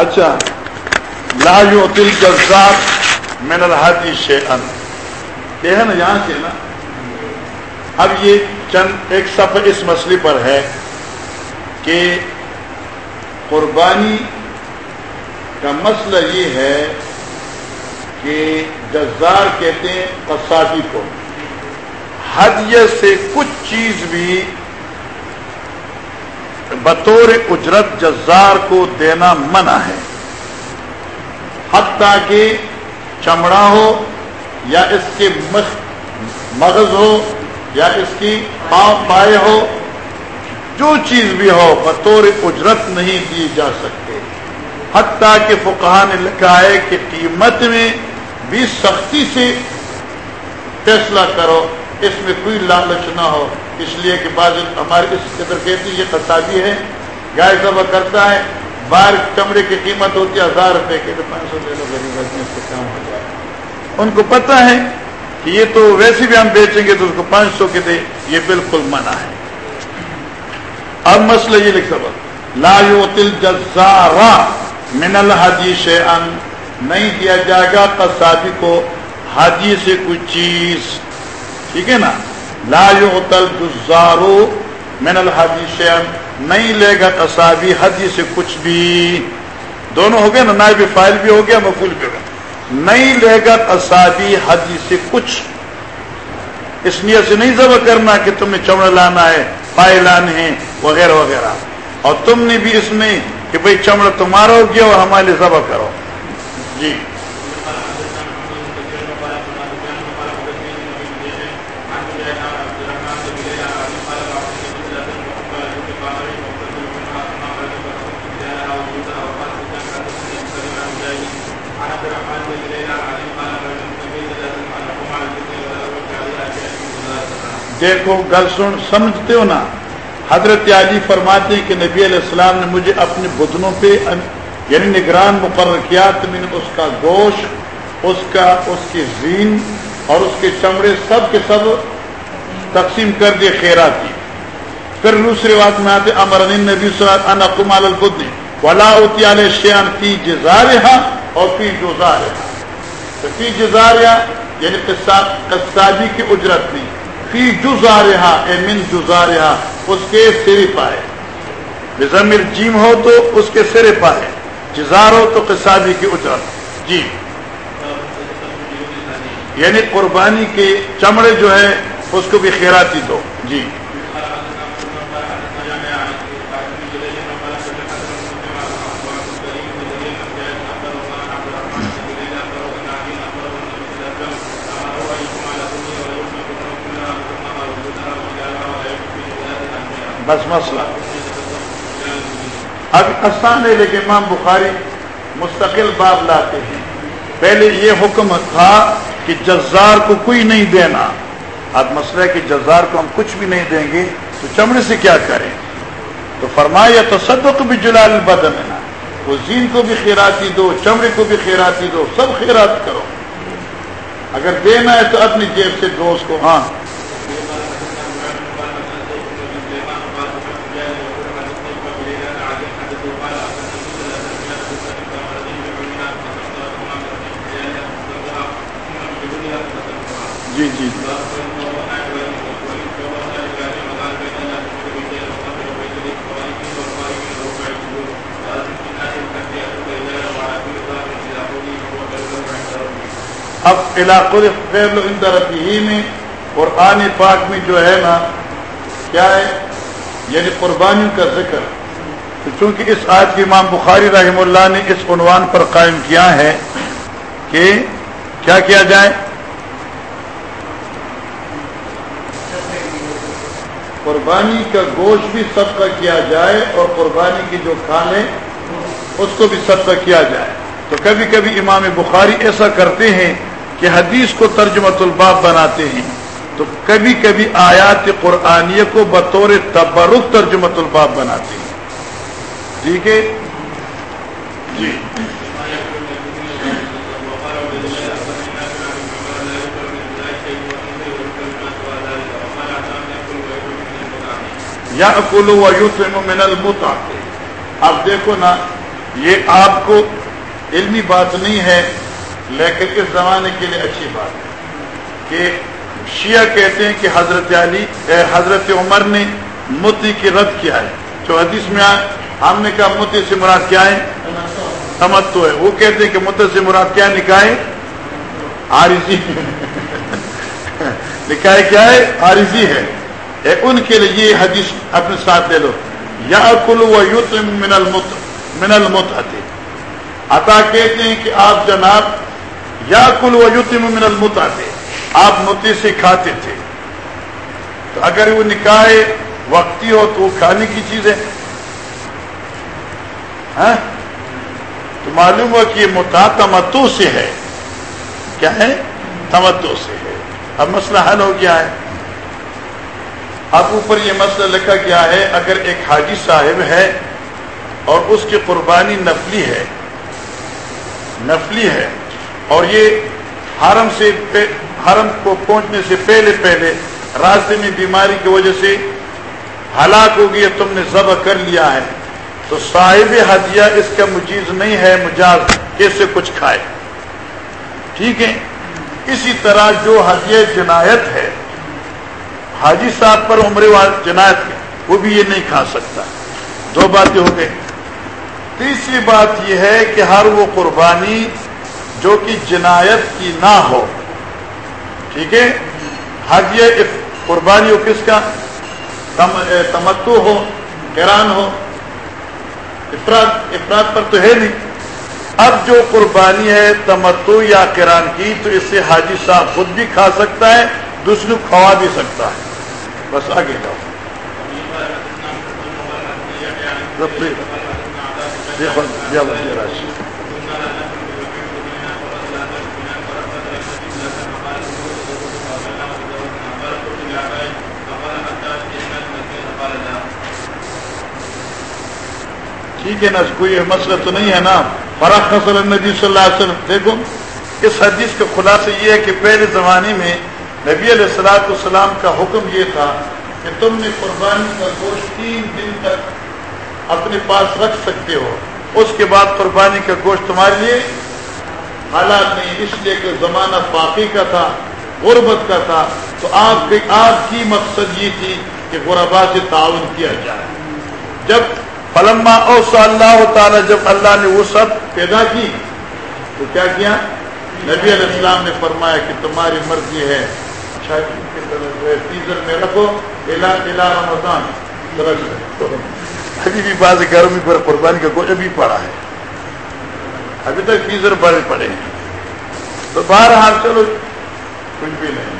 اچھا لا یعطی الجزار من الحدی شیئن۔ یہ ہے نا یہاں سے نا؟ اب یہ چند ایک صفحہ اس مسئلے پر ہے کہ قربانی کا مسئلہ یہ ہے کہ جزار کہتے ہیں قصابی کو۔ حدیت سے کچھ چیز بھی بطور اجرت جزار کو دینا منع ہے۔ حتیٰ کہ چمڑا ہو یا اس کے مغز ہو یا اس کی پاؤں پائے ہو، جو چیز بھی ہو، بطور اجرت نہیں دی جا سکتے۔ حتیٰ کہ فقہ نے لکھا ہے کہ قیمت میں بھی سختی سے فیصلہ کرو، اس میں کوئی لالچ نہ ہو۔ اس لیے کہ بعض ہمارے اس قدر کہتی یہ تصادی ہے۔ گائے ذبح کرتا ہے۔ باہر چمڑے کی قیمت ہوتی ہے ہزار روپے کی تو پانچ سو لے لو غریب آدمی اس سے کام ہو جائے۔ ان کو پتہ ہے کہ یہ تو ویسے بھی ہم بیچیں گے تو اس کو پانچ سو کے دے۔ یہ بالکل منع ہے۔ اب مسئلہ یہ لکھ سبق لا یوتل جزارا من الحدی شیئن۔ نہیں دیا جائے گا تصادی کو۔ حدی سے کوئی چیز۔ ٹھیک ہے نا؟ لا یوتل جزارو من الحدی شیئن نہیں لے گا تصابی حدی سے کچھ بھی۔ دونوں ہو گئے نا، نائب فائل بھی ہو گیا مفول بھی ہو گیا۔ نہیں لے گا تصابی حدی سے کچھ۔ اس نیت سے نہیں ذبح کرنا کہ تمہیں چمڑا لانا ہے، پائے لانے ہیں، وغیرہ وغیرہ۔ اور تم نے بھی اس میں کہ بھائی چمڑا تمہارا ہو گیا اور ہمارے ذبح کرو۔ جی۔ دیکھو، گل سن، سمجھتے ہو نا۔ حضرت علی فرماتے ہیں کہ نبی علیہ السلام نے مجھے اپنے بدنوں پہ یعنی نگران مقرر کیا تو میں نے اس کا گوشت، اس کا اس کی زین اور اس کے چمڑے سب کے سب تقسیم کر دیے خیرات کی پھر دوسری بات میں آتے امر نبی ان کمال البدن، ولا علیہ شیان فی جزارہ اور فی جزارہ تو فی جزارہ یعنی قصابی کی اجرت نہیں فی جزا رہا اے من جزا رہا اس کے سرے پائے۔ ضمیر جیم ہو تو اس کے سر پائے۔ جزار ہو تو قصابی کی اجرت۔ جی۔ یعنی قربانی کے چمڑے جو ہے اس کو بھی خیراتی دو۔ جی۔ بس مسئلہ۔ اب آسان ہے لیکن امام بخاری مستقل باب لاتے ہیں۔ پہلے یہ حکم تھا کہ جزار کو کوئی نہیں دینا۔ اب مسئلہ ہے کہ جزار کو ہم کچھ بھی نہیں دیں گے تو چمڑے سے کیا کریں؟ تو فرمایا تو بھی جلال بدن ہے وہ زین کو بھی خیراتی دو، چمڑے کو بھی خیراتی دو، سب خیرات کرو۔ اگر دینا ہے تو اپنی جیب سے دو اس کو۔ ہاں جی جی اب ہی میں، قرآن پاک میں جو ہے نا، کیا ہے؟ یعنی قربانی کا ذکر۔ تو چونکہ اس آج کے امام بخاری رحم اللہ نے اس عنوان پر قائم کیا ہے کہ کیا کیا جائے؟ قربانی کا گوشت بھی صدقہ کیا جائے اور قربانی کی جو کھانے اس کو بھی صدقہ کیا جائے۔ تو کبھی کبھی امام بخاری ایسا کرتے ہیں کہ حدیث کو ترجمت الباب بناتے ہیں، تو کبھی کبھی آیات قرآنیہ کو بطور تبرک ترجمت الباب بناتے ہیں۔ ٹھیک ہے؟ جی۔ یا اکولو و یوسم من المتا اب دیکھو نا، یہ آپ کو علمی بات نہیں ہے لیکن اس زمانے کے لیے اچھی بات ہے کہ شیعہ کہتے ہیں کہ حضرت علی حضرت عمر نے متی کی رد کیا ہے۔ جو حدیث میں آئے ہم نے کہا متی سے مراد کیا ہے؟ تمتو ہے۔ وہ کہتے ہیں کہ مت سے مراد کیا نکائے آرزی نکائے کیا ہے؟ آرزی ہے۔ ان کے لیے یہ حدیث اپنے ساتھ لے لو۔ یا کل و یوت من المت من المت عطا کہتے ہیں کہ آپ جناب یا کل و یوت من المت آپ متی سے کھاتے تھے۔ تو اگر وہ نکاح وقتی ہو تو وہ کھانے کی چیز ہے۔ ہاں؟ تو معلوم ہوا کہ یہ متا تمتو سے ہے۔ کیا ہے؟ تمتو سے ہے۔ اب مسئلہ حل ہو گیا ہے۔ اب اوپر یہ مسئلہ لکھا گیا ہے، اگر ایک حاجی صاحب ہے اور اس کی قربانی نفلی ہے نفلی ہے اور یہ حرم سے حرم کو پہنچنے سے پہلے پہلے راستے میں بیماری کی وجہ سے ہلاک ہو گئی تم نے ذبح کر لیا ہے۔ تو صاحب ہدیہ اس کا مجیز نہیں ہے، مجاز کیسے کچھ کھائے؟ ٹھیک ہے؟ اسی طرح جو ہدیہ جنایت ہے، حاجی صاحب پر عمر جنایت ہے، وہ بھی یہ نہیں کھا سکتا۔ دو باتیں ہو گئی تیسری بات یہ ہے کہ ہر وہ قربانی جو کہ جنایت کی نہ ہو ٹھیک ہے حج قربانی ہو کس کا تمتو ہو کران ہو افراد افراد پر تو ہے نہیں اب جو قربانی ہے تمتو یا کران کی تو اس سے حاجی صاحب خود بھی کھا سکتا ہے دوسرے کھوا بھی سکتا ہے بس آگے جاؤ دیکھو ٹھیک ہے نا، کوئی مسئلہ تو نہیں ہے نا؟ فرق صلی اللہ علیہ وسلم، دیکھو، اس حدیث کا خلاصہ یہ ہے کہ پہلے زمانے میں نبی علیہ السلاۃ السلام کا حکم یہ تھا کہ تم نے قربانی کا گوشت تین دن تک اپنے پاس رکھ سکتے ہو۔ اس کے بعد قربانی کا گوشت تمہارے لیے حالات نہیں، اس لیے کہ زمانہ باقی کا تھا، غربت کا تھا۔ تو آپ آپ کی مقصد یہ تھی کہ غربا سے تعاون کیا جائے۔ جب فلما او اللہ تعالی جب اللہ نے وہ سب پیدا کی، تو کیا کیا؟ نبی علیہ السلام نے فرمایا کہ تمہاری مرضی ہے فیزر میں رکھو، الا الا رمضان۔ ابھی بھی بعض گھروں میں قربانی کا گوشت بھی پڑا ہے۔ ابھی تک فیزر بڑے پڑے ہیں۔ تو باہر ہار چلو، کچھ بھی نہیں۔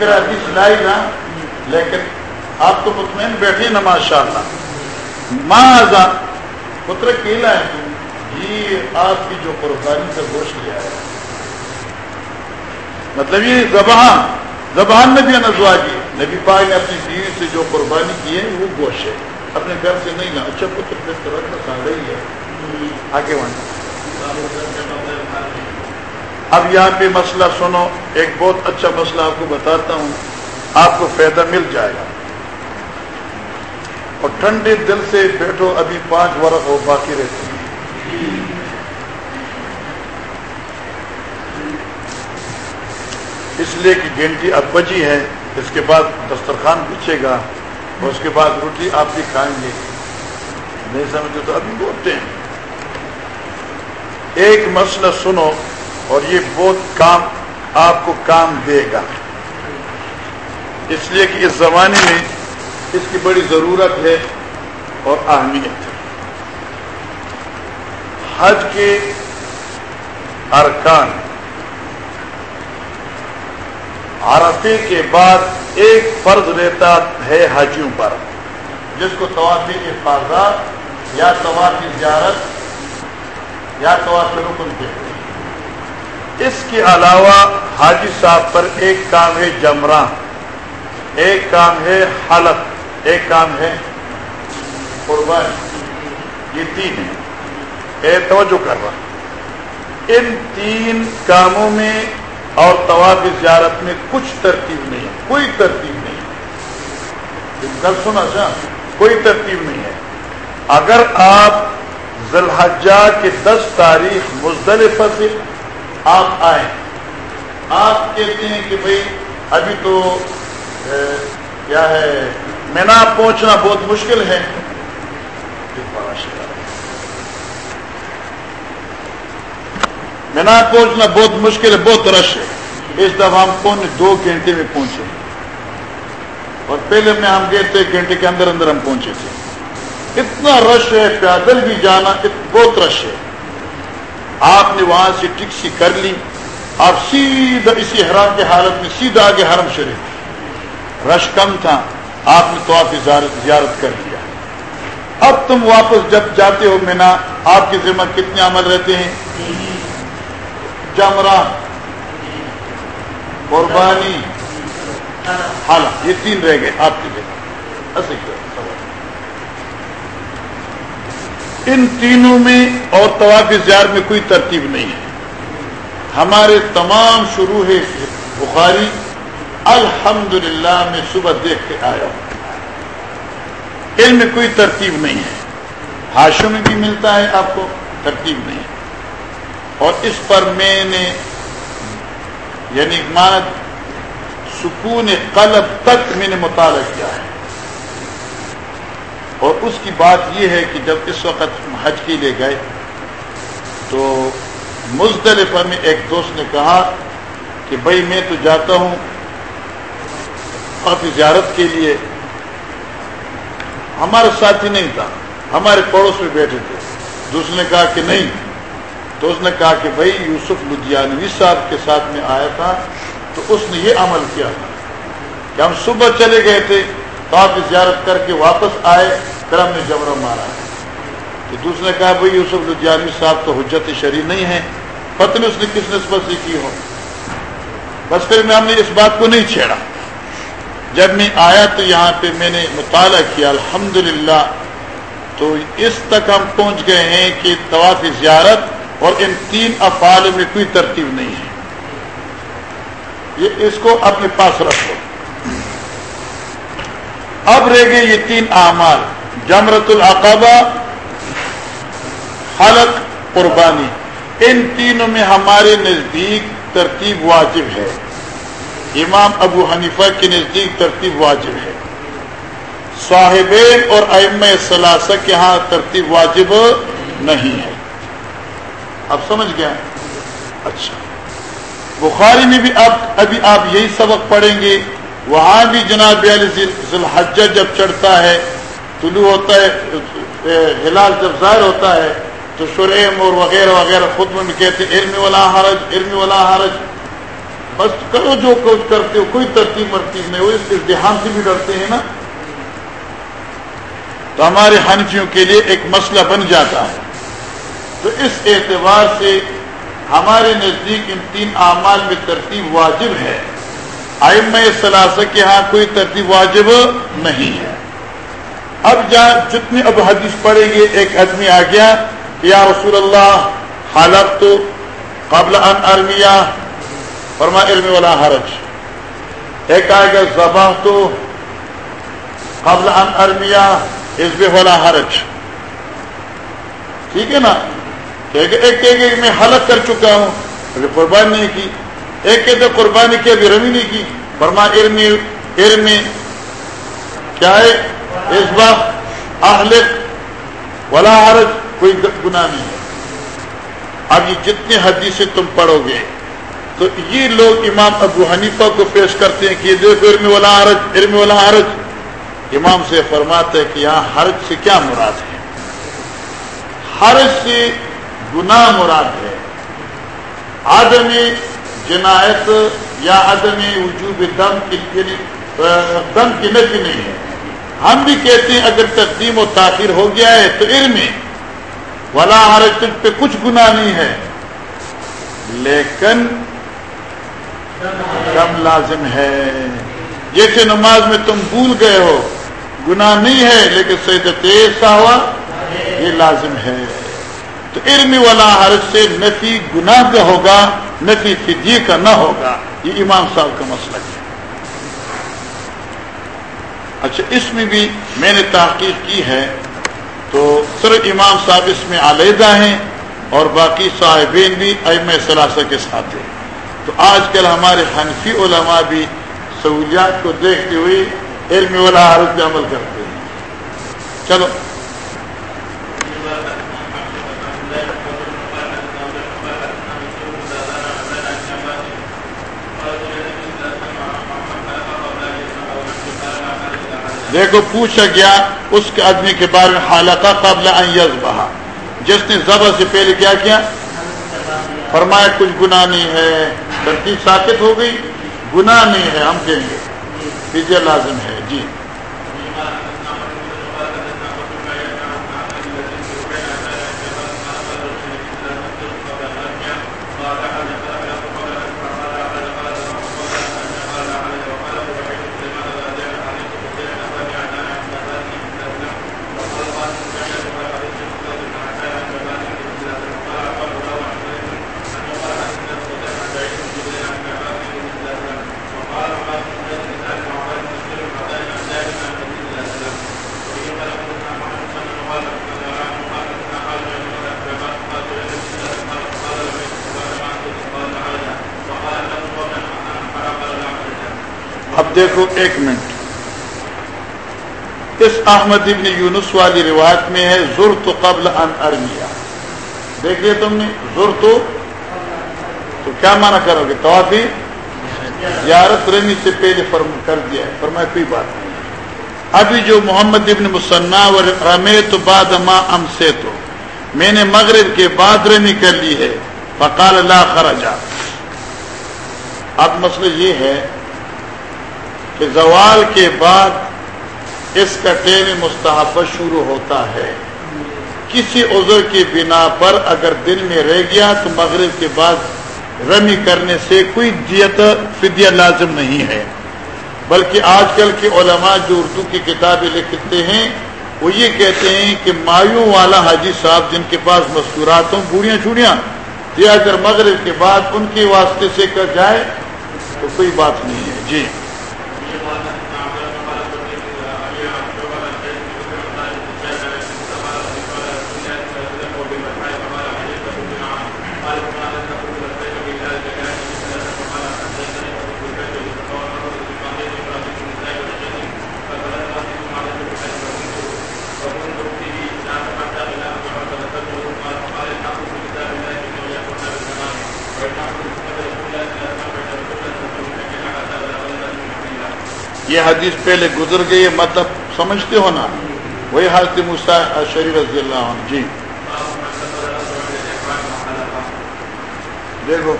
کہ پھر حدیث لائی نا لیکن آپ تو مطمئن بیٹھے نا ماشاء اللہ۔ ماں پتر کیلا ہے۔ یہ آپ کی جو قربانی کا گوشت لیا ہے مطلب یہ زبان زبان میں بھی نزوا کی نبی پاک نے اپنی بیوی سے جو قربانی کی ہے، وہ گوشت ہے۔ اپنے گھر سے نہیں نا اچھا پتر، پھر تو رکھنا سا رہی ہے۔ آگے وہاں اب یہاں پہ مسئلہ سنو، ایک بہت اچھا مسئلہ آپ کو بتاتا ہوں، آپ کو فائدہ مل جائے گا۔ اور ٹھنڈے دل سے بیٹھو، ابھی پانچ ورق ہو باقی رہتے ہیں۔ اس لیے کہ گھنٹی اب بجی ہے، اس کے بعد دسترخوان پوچھے گا اور اس کے بعد روٹی آپ بھی کھائیں گے۔ نہیں سمجھے تو ابھی بولتے ہیں۔ ایک مسئلہ سنو اور یہ بہت کام آپ کو کام دے گا۔ اس لیے کہ اس زمانے میں اس کی بڑی ضرورت ہے اور اہمیت ہے۔ حج کے ارکان عرفے کے بعد ایک فرض رہتا ہے حجیوں پر، جس کو طواف حفاظت یا طواف زیارت یا طواف رکن کہتے ہیں۔ اس کے علاوہ حاجی صاحب پر ایک کام ہے جمرہ، ایک کام ہے حلق، ایک کام ہے قربان، یہ تین ہے اے توجہ کر رہا۔ ان تین کاموں میں اور طواف زیارت میں کچھ ترتیب نہیں ہے، کوئی ترتیب نہیں گل سنا چاہ کوئی ترتیب نہیں ہے۔ اگر آپ ذلحجہ کے دس تاریخ مزدلفہ سے آپ آئے آپ کہتے ہیں کہ بھائی ابھی تو کیا ہے مینا پہنچنا بہت مشکل ہے۔ مینا پہنچنا بہت مشکل ہے، بہت رش ہے۔ اس دفعہ ہم پونے دو گھنٹے میں پہنچے۔ اور پہلے میں ہم گئے تھے گھنٹے کے اندر اندر ہم پہنچے تھے۔ اتنا رش ہے، پیدل بھی جانا بہت رش ہے۔ آپ نے وہاں سے ٹکسی کر لی، آپ سیدھا اسی حرام کے حالت میں سیدھا آگے حرم شریف۔ رش کم تھا، آپ نے تو آپ زیارت کر لیا۔ اب تم واپس جب جاتے ہو مینا، آپ کے ذمہ کتنے عمل رہتے ہیں؟ جمرہ قربانی۔ حال یہ تین رہ گئے آپ کے ذمہ ان تینوں میں اور طواف زیار میں کوئی ترتیب نہیں ہے۔ ہمارے تمام شروع ہے بخاری الحمد میں صبح دیکھ کے آیا ہوں۔ علم میں کوئی ترتیب نہیں ہے۔ ہاشوں میں بھی ملتا ہے آپ کو، ترتیب نہیں ہے۔ اور اس پر میں نے یعنی مانت سکون قلب تک میں نے مطالعہ کیا ہے۔ اور اس کی بات یہ ہے کہ جب اس وقت حج کے لیے گئے تو مزدلفہ میں ایک دوست نے کہا کہ بھائی میں تو جاتا ہوں کافی زیارت کے لیے۔ ہمارا ساتھی نہیں تھا، ہمارے پڑوس میں بیٹھے تھے۔ دوسرے نے کہا کہ نہیں۔ تو اس نے کہا کہ بھائی یوسف لدھیانوی صاحب کے ساتھ میں آیا تھا تو اس نے یہ عمل کیا۔ تھا کہ ہم صبح چلے گئے تھے۔ تو آپ زیارت کر کے واپس آئے پھر ہم نے جبرا مارا۔ تو دوسرے نے کہا، بھائی، یوسف لدھیانوی صاحب تو حجت شریح نہیں ہے پتہ اس نے کس نسبت سے کی ہو بس پھر میں ہم نے اس بات کو نہیں چھیڑا۔ جب میں آیا تو یہاں پہ میں نے مطالعہ کیا الحمد تو اس تک ہم پہنچ گئے ہیں کہ طواف زیارت اور ان تین افعال میں کوئی ترتیب نہیں ہے۔ یہ اس کو اپنے پاس رکھو۔ اب رہ گئے یہ تین اعمال جمرت العقبہ حلق قربانی۔ ان تینوں میں ہمارے نزدیک ترتیب واجب ہے۔ امام ابو حنیفہ کے نزدیک ترتیب واجب ہے۔ صاحبین اور ام ثلاثہ کے ہاں ترتیب واجب نہیں ہے۔ اب سمجھ گیا اچھا۔ بخاری میں بھی اب ابھی آپ یہی سبق پڑھیں گے۔ وہاں بھی جناب ذوالحجہ جب چڑھتا ہے، طلوع ہوتا ہے ہلال جب ظاہر ہوتا ہے، تو شرعم اور وغیرہ وغیرہ خود میں کہتے علم والا حرج، علم والا حرج۔ بس کرو جو کچھ کرتے ہو، کوئی ترتیب مرتیب نہیں، وہ اس دھیان سے بھی ڈرتے ہیں نا۔ تو ہمارے ہنفیوں کے لیے ایک مسئلہ بن جاتا ہے۔ تو اس اعتبار سے ہمارے نزدیک ان تین اعمال میں ترتیب واجب ہے۔ آئم ثلاثہ کے ہاں کوئی ترتیب واجب نہیں ہے۔ اب جہاں جتنے اب حدیث پڑھیں گے، ایک آدمی آ گیا، یا رسول اللہ حالت تو قبل ان ارمیا، فرما علم والا حرج۔ ایک آئے گا زباں تو قبل ان ارمیا عزب والا حرج۔ ٹھیک ہے نا؟ ایک ایک میں حلق کر چکا ہوں۔ ابھی نہیں کی ایک کہتے قربانی کی، ابھی رمی نہیں کی۔ فرما علم علم کیا ہے؟ عزبہ اہلک ولا حرج، کوئی گناہ نہیں۔ ہے اب یہ جتنے حدیثیں تم پڑھو گے، تو یہ لوگ امام ابو حنیفہ کو پیش کرتے ہیں کہ دیکھو علم والا حرج علم والا حرج۔ امام سے فرماتے ہیں کہ یہاں حرج سے کیا مراد ہے؟ حرج سے گناہ مراد ہے۔ آدم جنایت یا عدم وجوب دم کی دم کی نفی نہیں ہے۔ ہم بھی کہتے ہیں اگر تقدیم و تاخیر ہو گیا ہے تو علم ولا حرج پہ کچھ گناہ نہیں ہے۔ لیکن کم لازم ہے۔ جیسے نماز میں تم بھول گئے ہو، گناہ نہیں ہے، لیکن سید تیز سا ہوا، یہ لازم ہے۔ تو علم والا حرض سے نفی گناہ کا ہوگا نفی فدی کا نہ ہوگا، یہ امام صاحب کا مسئلہ ہے۔ اچھا اس میں بھی میں نے تحقیق کی ہے تو صرف امام صاحب اس میں علیحدہ ہیں اور باقی صاحبین بھی ام ثلاثہ کے ساتھ ہیں۔ تو آج کل ہمارے حنفی علماء بھی سہولیات کو دیکھتے ہوئے علم والا حالت پہ عمل کرتے ہیں۔ چلو۔ دیکھو، پوچھا گیا اس کے آدمی کے بارے میں حالت قبل بہا جس نے ذبح سے پہلے کیا کیا؟ فرمایا، کچھ گناہ نہیں ہے۔ ترتیب ساکت ہو گئی۔ گناہ نہیں ہے ہم کہیں گے فیجے لازم ہے۔ جی دیکھو ایک منٹ۔ اس احمد ابن یونس والی روایت میں ہے زر تو قبل ان ارمیا۔ دیکھ لیا تم نے؟ زر تو تو کیا مانا کرو گے؟ تو زیارت رمی سے پہلے فرم کر دیا ہے۔ فرمایا کوئی بات نہیں۔ ابھی جو محمد ابن مسنا و رمے بعد ما ام سے تو میں نے مغرب کے بعد رمی کر لی ہے۔ فقال اللہ خرجا۔ اب مسئلہ یہ ہے کہ زوال کے بعد اس کا ٹین مستحفظ شروع ہوتا ہے۔ کسی عذر کی بنا پر اگر دن میں رہ گیا تو مغرب کے بعد رمی کرنے سے کوئی دیت، فدیہ لازم نہیں ہے۔ بلکہ آج کل کے علماء جو اردو کی کتابیں لکھتے ہیں، وہ یہ کہتے ہیں کہ مایوں والا حاجی صاحب جن کے پاس مستورات ہوں، بوڑھیاں چوڑیاں یہ اگر مغرب کے بعد ان کے واسطے سے کر جائے تو کوئی بات نہیں ہے۔ جی۔ یہ حدیث پہلے گزر گئی مطلب سمجھتے ہو نا۔ وہی حالت مسا شریف رضی اللہ عنہ جی۔ دیکھو،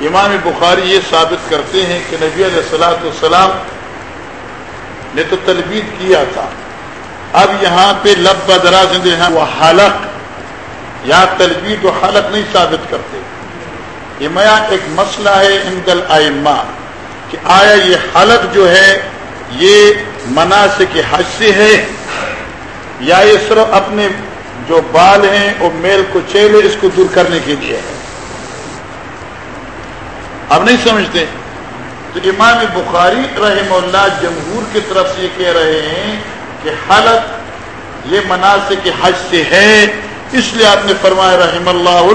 امام بخاری یہ ثابت کرتے ہیں کہ نبی علیہ السلاۃ السلام نے تو تلبید کیا تھا۔ اب یہاں پہ لب بدراز وہ حلق۔ یا تلبید و حلق نہیں ثابت کرتے۔ یہ میاں ایک مسئلہ ہے ان دل آئمہ کہ آیا یہ حلق جو ہے، یہ مناسب کے حج سے ہے، یا یہ صرف اپنے جو بال ہیں وہ میل کو چیلے اس کو دور کرنے کے لیے ہے؟ اب نہیں سمجھتے؟ تو امام بخاری رحم اللہ جمہور کی طرف سے یہ کہہ رہے ہیں کہ حلق یہ مناسب کے حج سے ہے۔ اس لیے آپ نے فرمایا رحم اللہ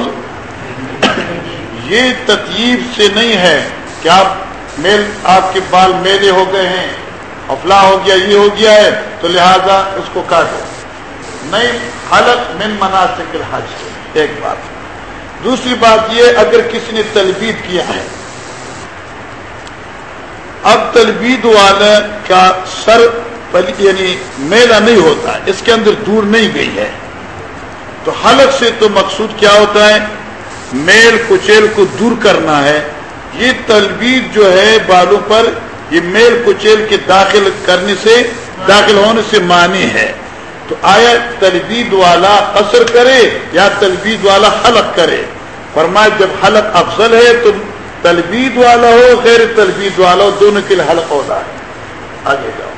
یہ تطیب سے نہیں ہے کہ آپ میل آپ کے بال میلے ہو گئے ہیں افلا ہو گیا، یہ ہو گیا ہے، تو لہذا اس کو کاٹو۔ نہیں حلق من مناسب الحج، ایک بات۔ دوسری بات یہ، اگر کسی نے تلبید کیا ہے، اب تلبید والا کا سر یعنی میلا نہیں ہوتا، اس کے اندر دور نہیں گئی ہے۔ تو حلق سے تو مقصود کیا ہوتا ہے؟ میل کچیل کو دور کرنا ہے۔ یہ تلبید جو ہے بالوں پر، یہ میل کچیل کے داخل کرنے سے، داخل ہونے سے معنی ہے۔ تو آیا تلبید والا اثر کرے یا تلبید والا حلق کرے؟ فرمایا جب حلق افضل ہے تو تلبید والا ہو، غیر تلبید والا ہو، دونوں کے لیے حلق ہوتا ہے۔ آگے جاؤ۔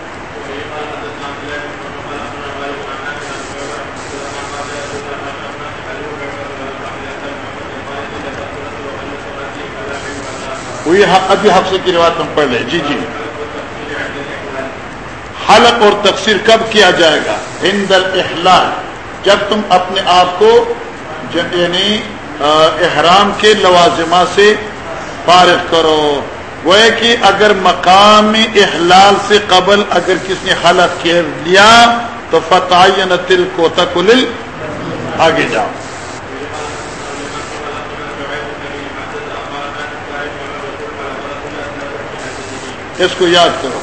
وہی ابھی حفصے کی روایت ہم پڑھ لیں۔ جی جی۔ حلق اور تقسیر کب کیا جائے گا؟ ہند الاحلال، جب تم اپنے آپ کو یعنی احرام کے لوازمہ سے فارغ کرو۔ وہ ہے کہ اگر مقام احلال سے قبل اگر کس نے حلق کر لیا، تو فتح تل کو تکل آگے جاؤ۔ اس کو یاد کرو۔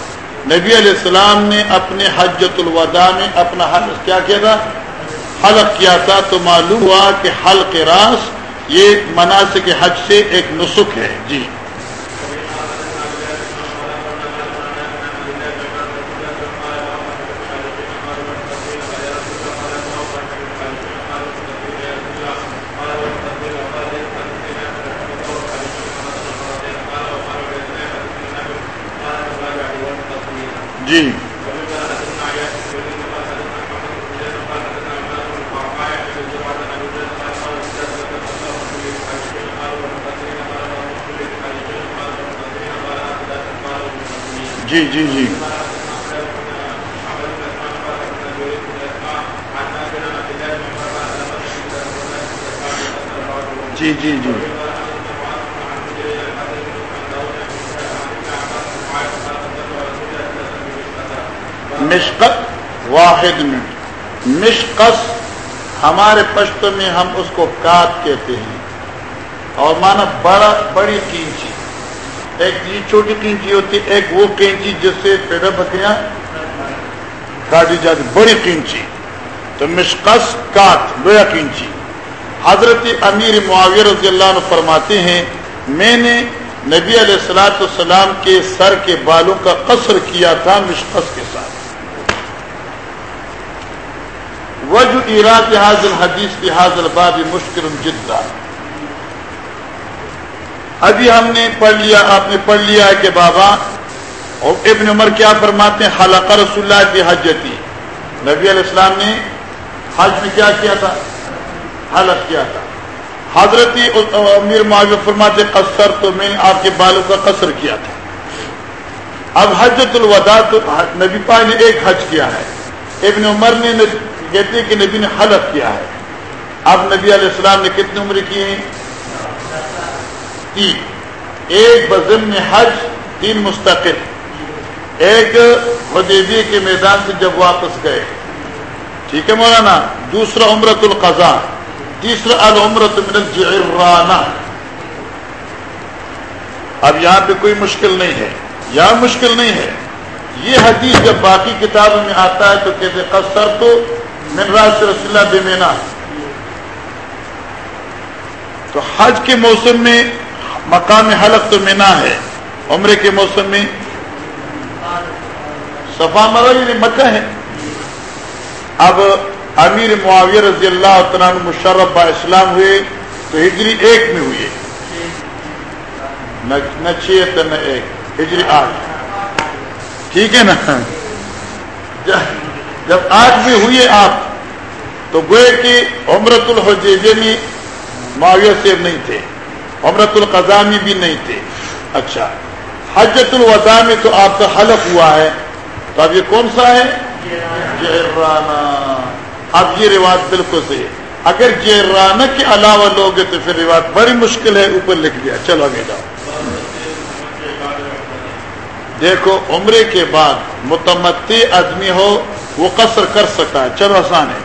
نبی علیہ السلام نے اپنے حجت الوداع میں اپنا حل کیا کیا تھا؟ حلق کیا تھا تو معلوم ہوا کہ حلق راس یہ مناسب حج سے ایک نسخ ہے۔ جی۔ جی۔ جی جی جی۔ جی جی جی۔ مشقت واحد میں مشقص ہمارے پشت میں ہم اس کو کات کہتے ہیں۔ اور مانا بڑا بڑی کینچی ایک یہ چھوٹی کینچی ہوتی ہے ایک وہ کینچی جس سے پیڑ بکریاں کاٹی جاتی۔ بڑی کینچی تو مشقص کات لویا کینچی حضرت امیر معاویر رضی اللہ عنہ فرماتے ہیں، میں نے نبی علیہ السلاۃ السلام کے سر کے بالوں کا قصر کیا تھا مشقص کے ساتھ۔ وجہ ایراد حاضر حدیث کی حاضر باب مشکل جدا۔ ابھی ہم نے پڑھ لیا، آپ نے پڑھ لیا ہے کہ بابا، اور ابن عمر کیا فرماتے ہیں حلق رسول اللہ کی حجتی۔ نبی علیہ السلام نے حج میں کیا کیا تھا؟ حلق کیا تھا۔ حضرت امیر معاویہ فرماتے قصر تو میں نے آپ کے بالوں کا قصر کیا تھا۔ اب حجت الوداع تو نبی پاک نے ایک حج کیا ہے۔ ابن عمر نے کہتے ہیں کہ نبی نے حلق کیا ہے۔ اب نبی علیہ السلام نے کتنی عمر کی ہیں؟ تین۔ ایک بزم حج، تین مستقل۔ ایک حدیبی کے میدان سے جب واپس گئے۔ ٹھیک ہے مولانا؟ دوسرا عمرت القضا تیسرا العمرت من الجعرانہ۔ اب یہاں پہ کوئی مشکل نہیں ہے۔ یہاں مشکل نہیں ہے۔ یہ حدیث جب باقی کتابوں میں آتا ہے تو کہتے قصر تو من راج رسول اللہ بے تو حج کے موسم میں مقام حلق تو مینا ہے، عمرے کے موسم میں صفا مرا یعنی مکہ ہے۔ اب امیر معاویہ رضی اللہ عنہ مشرف با اسلام ہوئے، تو ہجری ایک میں ہوئے نہ چھ نہ ایک، ہجری آٹھ۔ ٹھیک ہے نا؟ جب آج بھی ہوئے آپ، تو گوئے کہ عمرت الحجیبے میں معاویہ سے نہیں تھے، عمرت القضا میں بھی نہیں تھے۔ اچھا حجت الوضا میں تو آپ کا حلق ہوا ہے، تو اب یہ کون سا ہے؟ جیرانہ۔ اب یہ رواج بالکل صحیح ہے۔ اگر جیرانہ کے علاوہ لوگ تو پھر رواج بڑی مشکل ہے، اوپر لکھ دیا۔ چلو آگے جاؤ۔ دیکھو، عمرے کے بعد متمتی آدمی ہو وہ قصر کر سکتا ہے۔ چلو، آسان ہے۔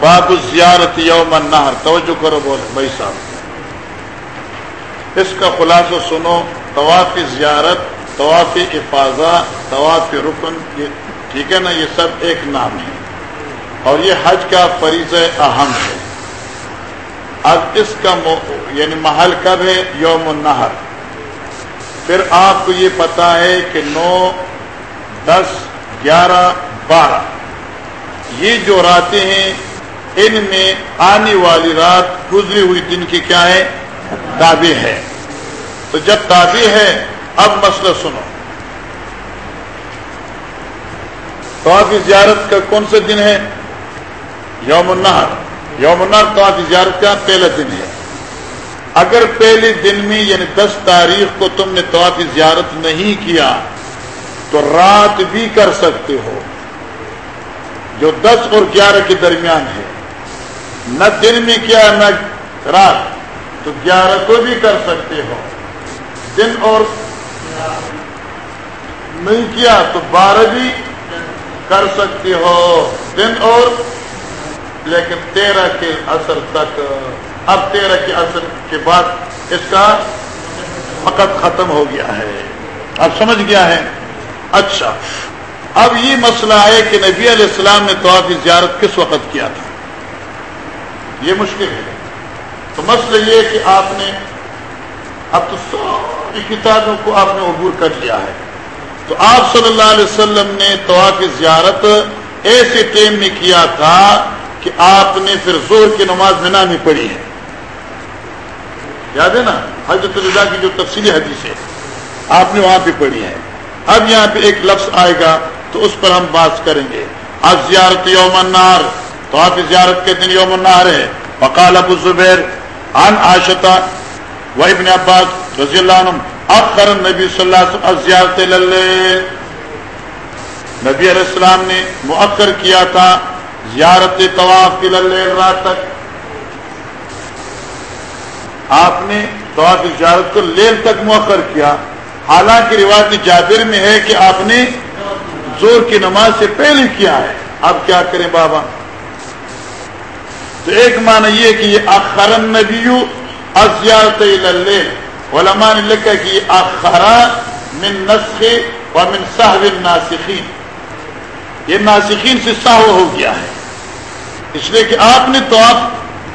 باب زیارت یوم النہر۔ توجہ کرو، بول، بھائی صاحب۔ اس کا خلاصہ سنو۔ طواف زیارت، طواف افاظہ طواف رکن ٹھیک ہے نا، یہ سب ایک نام ہے۔ اور یہ حج کا فریض اہم ہے۔ اب اس کا یعنی محل کب ہے؟ یوم النہر۔ پھر آپ کو یہ پتا ہے کہ نو، دس، گیارہ، بارہ۔ یہ جو راتیں ہیں، ان میں آنے والی رات گزری ہوئی دن کی کیا ہے؟ تابع ہے۔ تو جب تابع ہے، اب مسئلہ سنو۔ تو آپ زیارت کا کون سا دن ہے؟ یوم النہر۔ یوم النہر تو زیارت کا پہلا دن ہے۔ اگر پہلے دن میں یعنی دس تاریخ کو تم نے تو زیارت نہیں کیا، تو رات بھی کر سکتے ہو۔ جو دس اور گیارہ کے درمیان ہے۔ نہ دن میں کیا، نہ رات۔ تو گیارہ کو بھی کر سکتے ہو۔ دن اور نہیں کیا، تو بارہ بھی کر سکتے ہو دن اور۔ لیکن تیرہ کے اثر تک، اب تیرہ کے اثر کے بعد اس کا وقت ختم ہو گیا ہے۔ اب سمجھ گیا ہے؟ اچھا۔ اب یہ مسئلہ ہے کہ نبی علیہ السلام نے تو آپ زیارت کس وقت کیا تھا؟ یہ مشکل ہے۔ تو مسئلہ یہ کہ آپ نے، اب تو ساری کتابوں کو آپ نے عبور کر لیا ہے۔ تو آپ صلی اللہ علیہ وسلم نے تو کی زیارت ایسے ٹائم میں کیا تھا کہ آپ نے پھر زور کی نماز میں نامی پڑھی ہے۔ یاد ہے نا؟ حضرت اللہ کی جو تفصیلی حدیث ہے، آپ نے وہاں پہ پڑھی ہے۔ اب یہاں پہ ایک لفظ آئے گا تو اس پر ہم بات کریں گے۔ اب زیارت یوم النار تو آپ زیارت کے دن یوم النار ہے۔ وقال ابو زبیر عن عاشتا و ابن عباس رضی اللہ عنہ اخر نبی صلی اللہ علیہ وسلم زیارت نبی علیہ السلام نے مؤخر کیا تھا، زیارت طواف کی للے رات تک۔ آپ نے طواف زیارت کو لیل تک مؤخر کیا۔ حالانکہ روایت جابر میں ہے کہ آپ نے زور کی نماز سے پہلے کیا ہے۔ اب کیا کریں بابا؟ تو ایک معنی یہ کہ یہ اخرن نبیو ازیارت علماء نے لکھا کہ اخرا من نسخ و من صاحب الناسخین۔ یہ ناسخین سے ساہو ہو گیا ہے۔ اس لیے کہ آپ نے تو آپ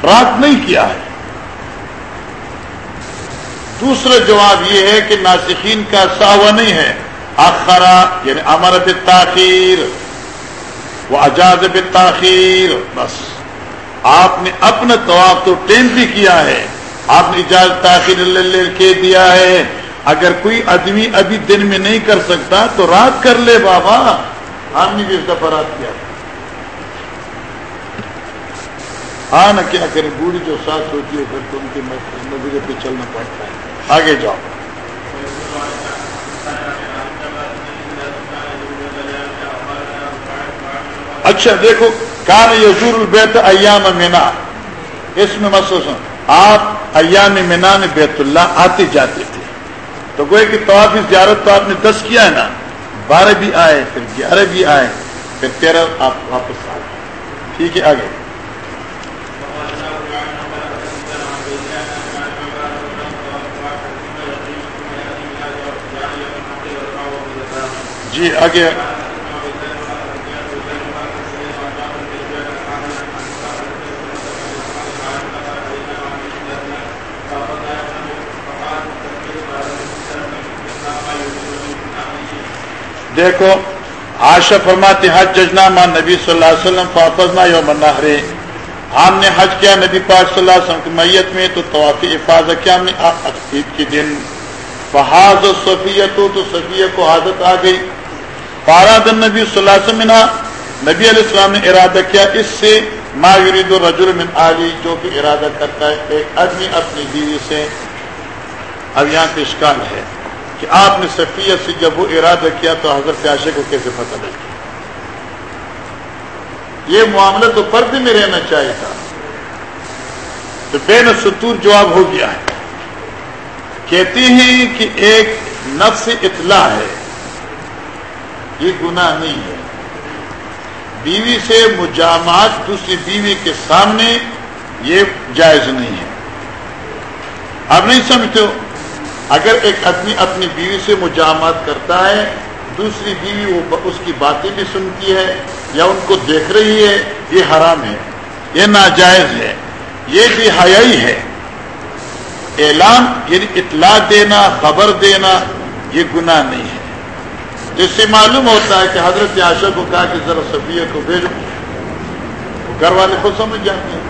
رات نہیں کیا ہے۔ دوسرا جواب یہ ہے کہ ناسخین کا ساوا نہیں ہے۔ اخرا یعنی امر تاخیر وہ اجاز تاخیر، بس۔ آپ نے اپنا طواف تو ٹین بھی کیا ہے۔ آپ نے اجازت تاخیر کے دیا ہے۔ اگر کوئی آدمی ابھی دن میں نہیں کر سکتا تو رات کر لے بابا۔ ہم نے بھی اس دفعہ رات کیا۔ ہاں نہ کیا کریں بوڑھی جو ساتھ ہوتی ہے پھر تو ان کے نظریے پہ چلنا پڑتا ہے۔ آگے جاؤ۔ اچھا دیکھو، کان یزور البیت ایام مینا۔ اس میں محسوس آپ ایام مینا میں بیت اللہ آتے جاتے تھے تو گوئے کہ تو آپ زیارت تو آپ نے دس کیا ہے نا؟ بارہ بھی آئے، پھر گیارہ بھی آئے، پھر تیرہ آپ واپس آئے ٹھیک ہے، آگے۔ جی آگے۔ دیکھو آشا فرماتے حج ججنا ماں نبی صلی اللہ علیہ وسلم فافزنا یوم نہرے ہم نے حج کیا، نبی پاک صلی اللہ علیہ وسلم کی میت میں، تو طوافی حفاظت کیا ہم نے عید کے دن۔ فحاظ صفیت تو صفیہ کو حاضت آ گئی۔ پارا دن نبی صلی اللہ علیہ وسلم نبی علیہ السلام نے ارادہ کیا، اس سے ما یرید الرجل من آلی جو کہ ارادہ کرتا ہے ایک آدمی اپنی بیوی سے اب یہاں پہ اشکال ہے۔ کہ آپ نے سفیت سے جب وہ ارادہ کیا تو حضرت عاشق کو کیسے پتہ لگ یہ معاملہ تو پردے میں رہنا چاہیے تھا۔ تو بے ستور جواب ہو گیا ہے۔ کہتے ہیں کہ ایک نفس اطلاع ہے۔ یہ گناہ نہیں ہے۔ بیوی سے مجامات دوسری بیوی کے سامنے یہ جائز نہیں ہے۔ آپ نہیں سمجھتے ہو؟ اگر ایک آدمی اپنی بیوی سے مجامات کرتا ہے، دوسری بیوی وہ اس کی باتیں بھی سنتی ہے یا ان کو دیکھ رہی ہے، یہ حرام ہے، یہ ناجائز ہے، یہ بھی حیائی ہے۔ اعلان یعنی اطلاع دینا، خبر دینا، یہ گناہ نہیں ہے۔ جس سے معلوم ہوتا ہے کہ حضرت عاشق کو کہا کہ ذرا صفیہ کو بھیجو گھر والے خود سمجھ جاتے ہیں۔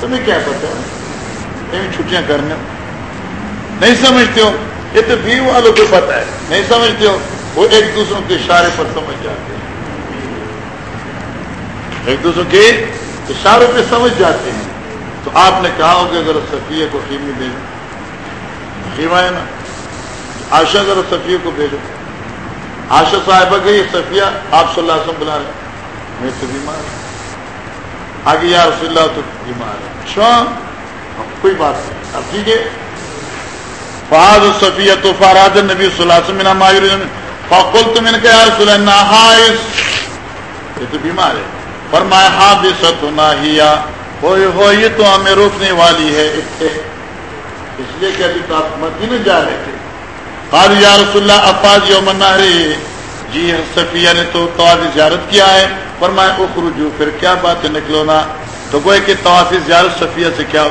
تمہیں کیا پتا ہے چھٹیاں کرنے نہیں سمجھتے ہو؟ یہ تو بھی والوں کو پتا ہے۔ نہیں سمجھتے ہو؟ وہ ایک دوسروں کے اشارے پر سمجھ جاتے ہیں۔ ایک دوسروں کے اشاروں پہ سمجھ جاتے ہیں۔ تو آپ نے کہا ہوگا ذرا صفیہ کو خیمی بھیجو۔ خیمہ ہے نا؟ آشا ذرا صفیہ کو بھیجو۔ آشا صاحبہ گئی صفیہ آپ صلی اللہ علیہ وسلم بلا رہے میں تو بیمار ہوں۔ آگے یا رسول اللہ تو بیمار ہے۔ اچھا کوئی بات نہیں۔ اب ٹھیک ہے؟ فہد صفیہ تو فاراد نبی صلی اللہ علیہ وسلم ماہر فقل تو میں نے کہا رسول اللہ یہ تو بیمار ہے. فرمایا حادثت ناہیا ہوئے ہو یہ تو ہمیں روکنے والی ہے. اس لیے کہ ابھی تو آپ مدینہ جا رہے تھے. قال، یا رسول اللہ افاظ یوم النہر. جی ہاں، صفیہ نے تو طواف زیارت کیا ہے. فرمایا، اخرجو، پھر کیا بات ہے نکلو نا تو گوئے کہ طواف زیارت صفیہ سے کیا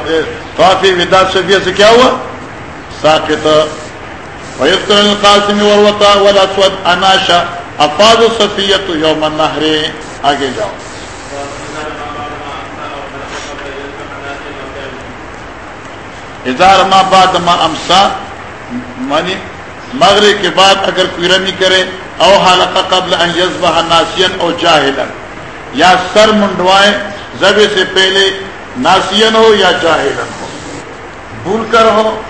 طواف ودا صفیہ سے کیا ہوا؟ ساکت ويذكر القاسم والوطا والاسود اناشا افاظ صفیہ یوم النہر آگے جاؤ. اظہار ما بعد ما امسا مانی مغرب کے بعد اگر کوئی رمی کرے، او حلقہ قبل ان یزبہ ناسین او جاہلا. یا سر منڈوائے زبے سے پہلے ناسین ہو یا جاہلا ہو. بھول کر ہو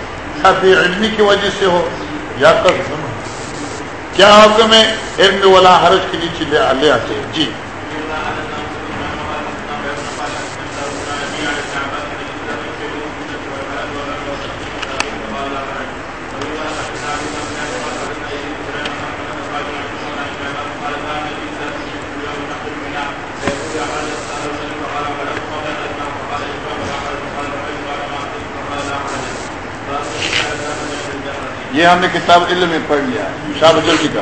بے علمی کی وجہ سے ہو، یا قصد کیا حکم ہے علم والا حرج کے نیچے لے آتے ہیں؟ جی۔ ہم نے کتاب علم میں پڑھ لیا شاہ جلدی کا